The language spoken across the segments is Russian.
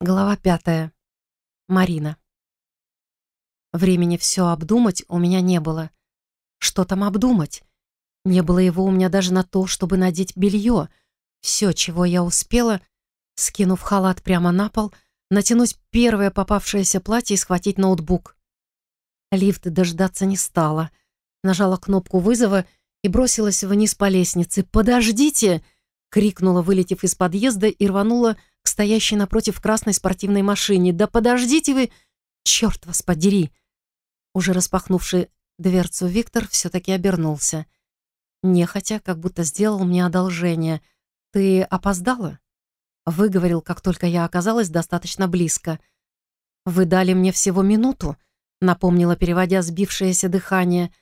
Глава пятая. Марина. Времени все обдумать у меня не было. Что там обдумать? Не было его у меня даже на то, чтобы надеть белье. Все, чего я успела, скинув халат прямо на пол, натянуть первое попавшееся платье и схватить ноутбук. Лифт дождаться не стала. Нажала кнопку вызова и бросилась вниз по лестнице. «Подождите!» — крикнула, вылетев из подъезда, и рванула к стоящей напротив красной спортивной машине. «Да подождите вы! Черт вас подери!» Уже распахнувший дверцу Виктор все-таки обернулся. Нехотя, как будто сделал мне одолжение. «Ты опоздала?» Выговорил, как только я оказалась достаточно близко. «Вы дали мне всего минуту», — напомнила, переводя сбившееся дыхание.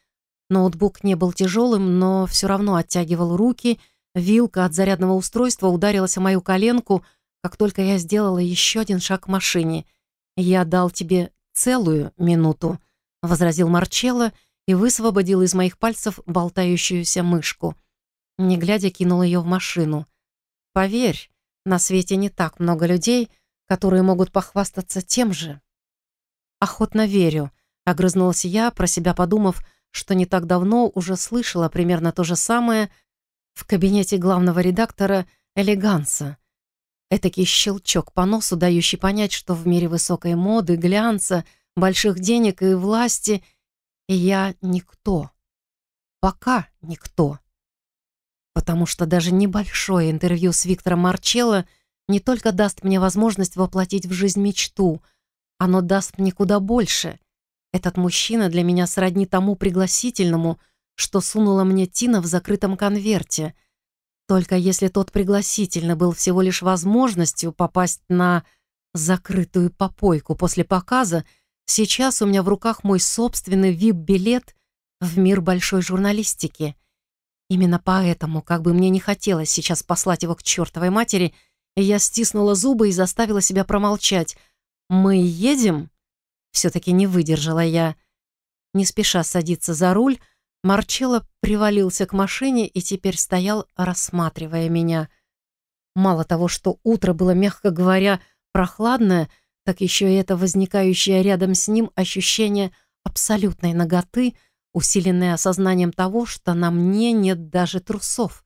Ноутбук не был тяжелым, но все равно оттягивал руки. Вилка от зарядного устройства ударилась о мою коленку — как только я сделала еще один шаг к машине. «Я дал тебе целую минуту», — возразил Марчелло и высвободил из моих пальцев болтающуюся мышку. Не глядя, кинул ее в машину. «Поверь, на свете не так много людей, которые могут похвастаться тем же». «Охотно верю», — огрызнулась я, про себя подумав, что не так давно уже слышала примерно то же самое в кабинете главного редактора «Элеганса», Этакий щелчок по носу, дающий понять, что в мире высокой моды, глянца, больших денег и власти я никто. Пока никто. Потому что даже небольшое интервью с Виктором Марчелло не только даст мне возможность воплотить в жизнь мечту, оно даст мне куда больше. Этот мужчина для меня сродни тому пригласительному, что сунула мне Тина в закрытом конверте — только если тот пригласительно был всего лишь возможностью попасть на закрытую попойку после показа, сейчас у меня в руках мой собственный вип-билет в мир большой журналистики. Именно поэтому, как бы мне не хотелось сейчас послать его к чертовой матери, я стиснула зубы и заставила себя промолчать. «Мы едем?» Все-таки не выдержала я. Не спеша садиться за руль, Марчелло привалился к машине и теперь стоял, рассматривая меня. Мало того, что утро было, мягко говоря, прохладное, так еще и это возникающее рядом с ним ощущение абсолютной наготы, усиленное осознанием того, что на мне нет даже трусов.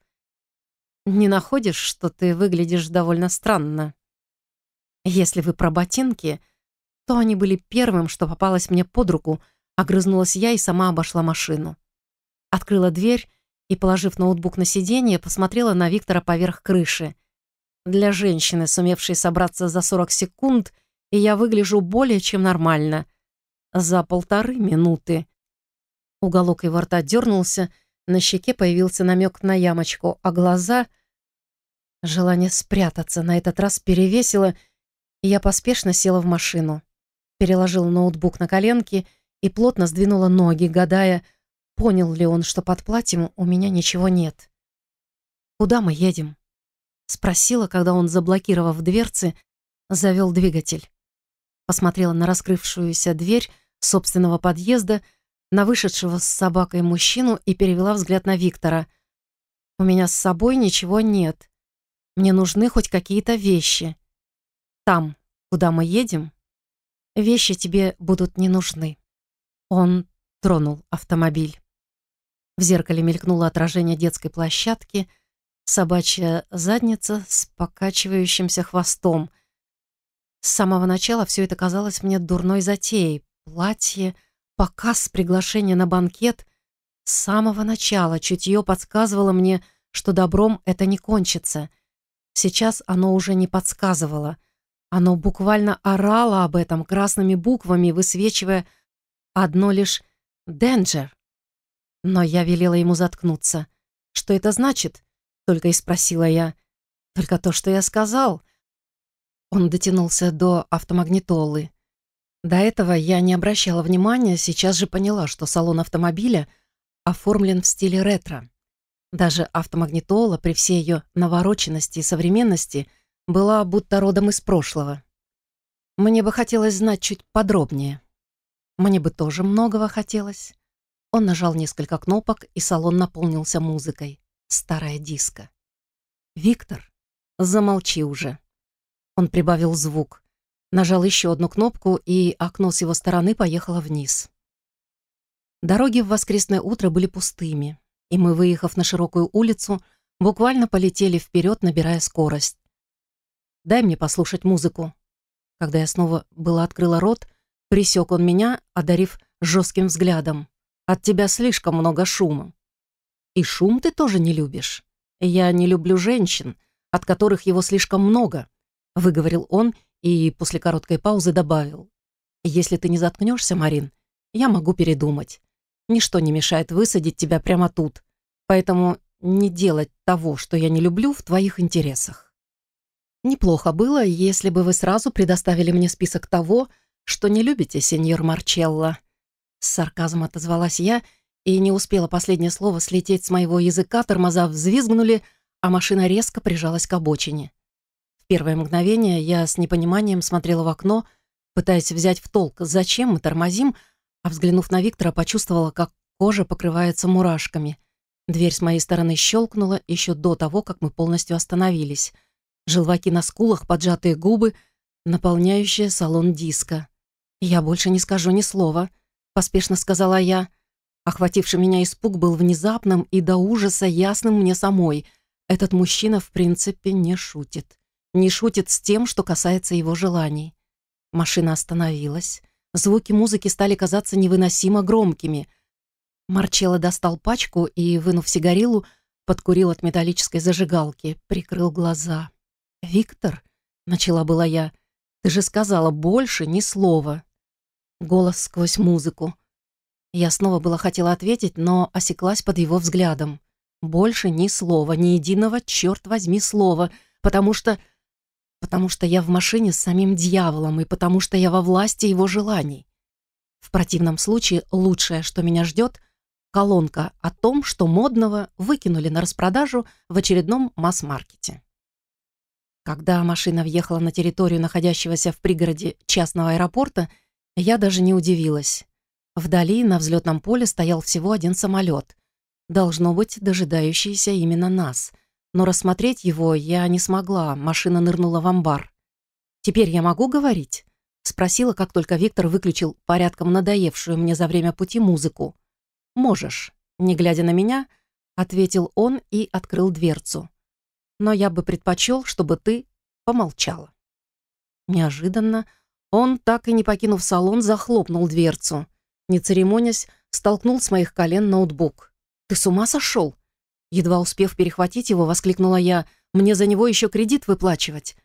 «Не находишь, что ты выглядишь довольно странно?» «Если вы про ботинки, то они были первым, что попалось мне под руку», огрызнулась я и сама обошла машину. Открыла дверь и, положив ноутбук на сиденье, посмотрела на Виктора поверх крыши. Для женщины, сумевшей собраться за 40 секунд, и я выгляжу более чем нормально. За полторы минуты. Уголок его рта дернулся, на щеке появился намек на ямочку, а глаза... Желание спрятаться на этот раз перевесило, и я поспешно села в машину. Переложила ноутбук на коленки и плотно сдвинула ноги, гадая, Понял ли он, что под платьем у меня ничего нет? «Куда мы едем?» Спросила, когда он, заблокировав дверцы, завел двигатель. Посмотрела на раскрывшуюся дверь собственного подъезда, на вышедшего с собакой мужчину и перевела взгляд на Виктора. «У меня с собой ничего нет. Мне нужны хоть какие-то вещи. Там, куда мы едем, вещи тебе будут не нужны». Он тронул автомобиль. В зеркале мелькнуло отражение детской площадки, собачья задница с покачивающимся хвостом. С самого начала все это казалось мне дурной затеей. Платье, показ, приглашение на банкет. С самого начала чутье подсказывало мне, что добром это не кончится. Сейчас оно уже не подсказывало. Оно буквально орало об этом красными буквами, высвечивая одно лишь «Danger». Но я велела ему заткнуться. «Что это значит?» — только и спросила я. «Только то, что я сказал». Он дотянулся до автомагнитолы. До этого я не обращала внимания, сейчас же поняла, что салон автомобиля оформлен в стиле ретро. Даже автомагнитола при всей ее навороченности и современности была будто родом из прошлого. Мне бы хотелось знать чуть подробнее. Мне бы тоже многого хотелось. Он нажал несколько кнопок, и салон наполнился музыкой. Старая диско. «Виктор, замолчи уже». Он прибавил звук. Нажал еще одну кнопку, и окно с его стороны поехало вниз. Дороги в воскресное утро были пустыми, и мы, выехав на широкую улицу, буквально полетели вперед, набирая скорость. «Дай мне послушать музыку». Когда я снова была открыла рот, присек он меня, одарив жестким взглядом. «От тебя слишком много шума». «И шум ты тоже не любишь. Я не люблю женщин, от которых его слишком много», — выговорил он и после короткой паузы добавил. «Если ты не заткнешься, Марин, я могу передумать. Ничто не мешает высадить тебя прямо тут, поэтому не делать того, что я не люблю, в твоих интересах». Неплохо было, если бы вы сразу предоставили мне список того, что не любите, сеньор Марчелло. С сарказмом отозвалась я, и не успела последнее слово слететь с моего языка, тормоза взвизгнули, а машина резко прижалась к обочине первое мгновение я с непониманием смотрела в окно, пытаясь взять в толк, зачем мы тормозим, а взглянув на Виктора, почувствовала, как кожа покрывается мурашками. Дверь с моей стороны щелкнула еще до того, как мы полностью остановились. Желваки на скулах, поджатые губы, наполняющие салон диска. «Я больше не скажу ни слова», — поспешно сказала я. Охвативший меня испуг был внезапным и до ужаса ясным мне самой. Этот мужчина, в принципе, не шутит не шутит с тем, что касается его желаний. Машина остановилась. Звуки музыки стали казаться невыносимо громкими. Марчелло достал пачку и, вынув сигарилу, подкурил от металлической зажигалки, прикрыл глаза. «Виктор?» — начала была я. «Ты же сказала больше ни слова». Голос сквозь музыку. Я снова была хотела ответить, но осеклась под его взглядом. Больше ни слова, ни единого, черт возьми, слова, потому что потому что я в машине с самим дьяволом и потому что я во власти его желаний. В противном случае лучшее, что меня ждет, колонка о том, что модного выкинули на распродажу в очередном масс-маркете. Когда машина въехала на территорию находящегося в пригороде частного аэропорта, я даже не удивилась. Вдали на взлетном поле стоял всего один самолет. Должно быть, дожидающийся именно нас но рассмотреть его я не смогла, машина нырнула в амбар. «Теперь я могу говорить?» — спросила, как только Виктор выключил порядком надоевшую мне за время пути музыку. «Можешь», — не глядя на меня, ответил он и открыл дверцу. «Но я бы предпочел, чтобы ты помолчала». Неожиданно он, так и не покинув салон, захлопнул дверцу. Не церемонясь, столкнул с моих колен ноутбук. «Ты с ума сошел?» Едва успев перехватить его, воскликнула я. «Мне за него еще кредит выплачивать».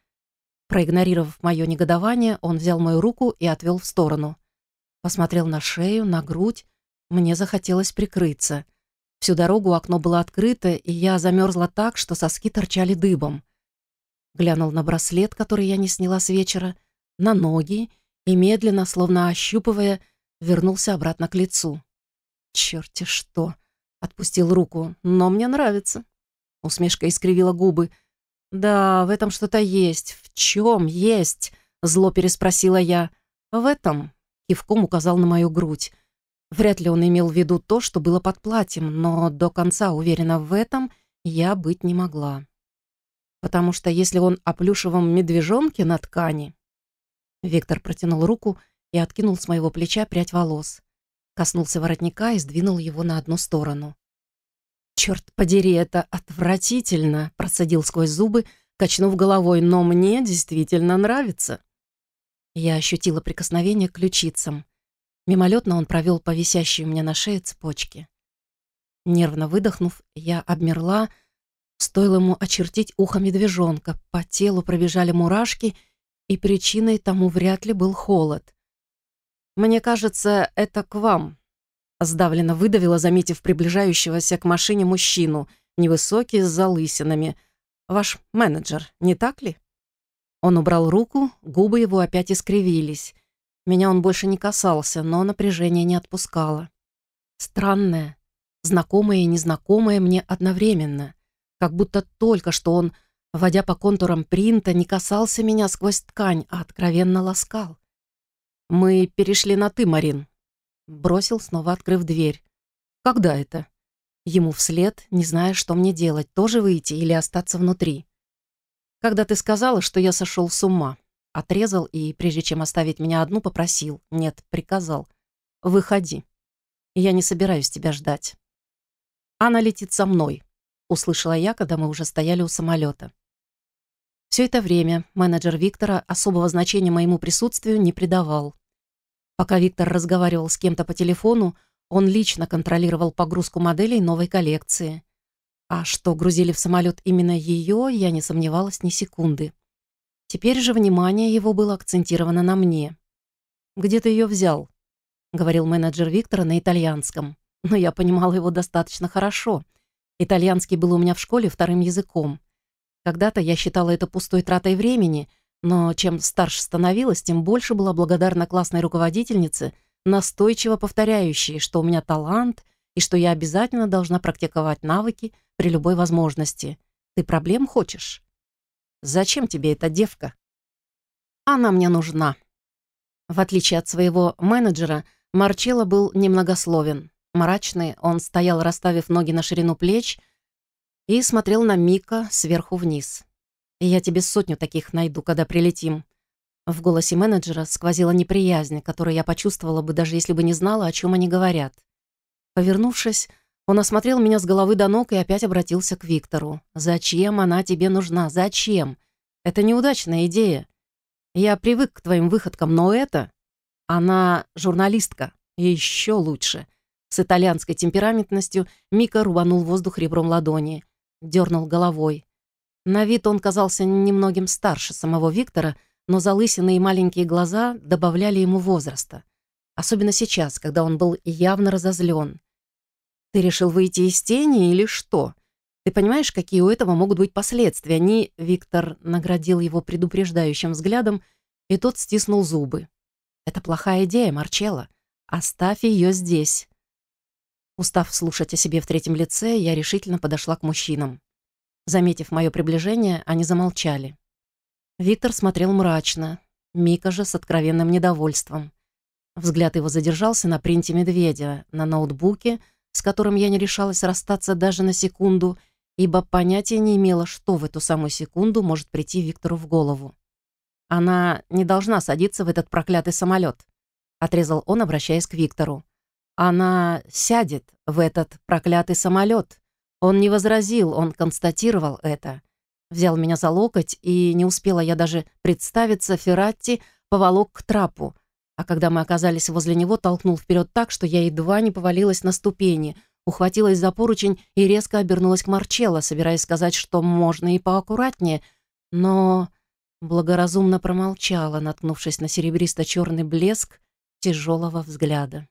Проигнорировав мое негодование, он взял мою руку и отвел в сторону. Посмотрел на шею, на грудь. Мне захотелось прикрыться. Всю дорогу окно было открыто, и я замерзла так, что соски торчали дыбом. Глянул на браслет, который я не сняла с вечера, на ноги и медленно, словно ощупывая, вернулся обратно к лицу. Черти что! Отпустил руку. «Но мне нравится». Усмешка искривила губы. «Да, в этом что-то есть. В чем есть?» Зло переспросила я. «В этом?» Кивком указал на мою грудь. Вряд ли он имел в виду то, что было под платьем, но до конца уверена в этом я быть не могла. Потому что если он о плюшевом медвежонке на ткани... Виктор протянул руку и откинул с моего плеча прядь волос. Коснулся воротника и сдвинул его на одну сторону. «Черт подери, это отвратительно!» — процедил сквозь зубы, качнув головой, «но мне действительно нравится». Я ощутила прикосновение к ключицам. Мимолетно он провел по висящей у меня на шее цепочке. Нервно выдохнув, я обмерла, стоило ему очертить ухо медвежонка, по телу пробежали мурашки, и причиной тому вряд ли был холод. «Мне кажется, это к вам», — сдавленно выдавила, заметив приближающегося к машине мужчину, невысокий, с залысинами. «Ваш менеджер, не так ли?» Он убрал руку, губы его опять искривились. Меня он больше не касался, но напряжение не отпускало. Странное, знакомое и незнакомое мне одновременно. Как будто только что он, водя по контурам принта, не касался меня сквозь ткань, а откровенно ласкал. «Мы перешли на «ты», Марин», — бросил, снова открыв дверь. «Когда это?» Ему вслед, не зная, что мне делать, тоже выйти или остаться внутри. «Когда ты сказала, что я сошел с ума», — отрезал и, прежде чем оставить меня одну, попросил, нет, приказал, «Выходи. Я не собираюсь тебя ждать». «Она летит со мной», — услышала я, когда мы уже стояли у самолета. Все это время менеджер Виктора особого значения моему присутствию не придавал. Пока Виктор разговаривал с кем-то по телефону, он лично контролировал погрузку моделей новой коллекции. А что грузили в самолет именно ее, я не сомневалась ни секунды. Теперь же внимание его было акцентировано на мне. «Где ты ее взял?» — говорил менеджер Виктора на итальянском. Но я понимала его достаточно хорошо. Итальянский был у меня в школе вторым языком. Когда-то я считала это пустой тратой времени, но чем старше становилась, тем больше была благодарна классной руководительнице, настойчиво повторяющей, что у меня талант и что я обязательно должна практиковать навыки при любой возможности. Ты проблем хочешь? Зачем тебе эта девка? Она мне нужна. В отличие от своего менеджера, Марчелло был немногословен. Мрачный, он стоял, расставив ноги на ширину плеч, и смотрел на Мика сверху вниз. «Я тебе сотню таких найду, когда прилетим». В голосе менеджера сквозила неприязнь, которую я почувствовала бы, даже если бы не знала, о чем они говорят. Повернувшись, он осмотрел меня с головы до ног и опять обратился к Виктору. «Зачем она тебе нужна? Зачем? Это неудачная идея. Я привык к твоим выходкам, но это... Она журналистка. Еще лучше». С итальянской темпераментностью Мика рубанул воздух ребром ладони дернул головой. На вид он казался немногим старше самого Виктора, но залысины и маленькие глаза добавляли ему возраста. Особенно сейчас, когда он был явно разозлен. «Ты решил выйти из тени или что? Ты понимаешь, какие у этого могут быть последствия?» Они... Виктор наградил его предупреждающим взглядом, и тот стиснул зубы. «Это плохая идея, Марчелло. Оставь ее здесь. Устав слушать о себе в третьем лице, я решительно подошла к мужчинам. Заметив мое приближение, они замолчали. Виктор смотрел мрачно, Мика же с откровенным недовольством. Взгляд его задержался на принте медведя, на ноутбуке, с которым я не решалась расстаться даже на секунду, ибо понятия не имела, что в эту самую секунду может прийти Виктору в голову. «Она не должна садиться в этот проклятый самолет», — отрезал он, обращаясь к Виктору. Она сядет в этот проклятый самолет. Он не возразил, он констатировал это. Взял меня за локоть, и не успела я даже представиться, Ферратти поволок к трапу. А когда мы оказались возле него, толкнул вперед так, что я едва не повалилась на ступени, ухватилась за поручень и резко обернулась к Марчелло, собираясь сказать, что можно и поаккуратнее, но благоразумно промолчала, наткнувшись на серебристо-черный блеск тяжелого взгляда.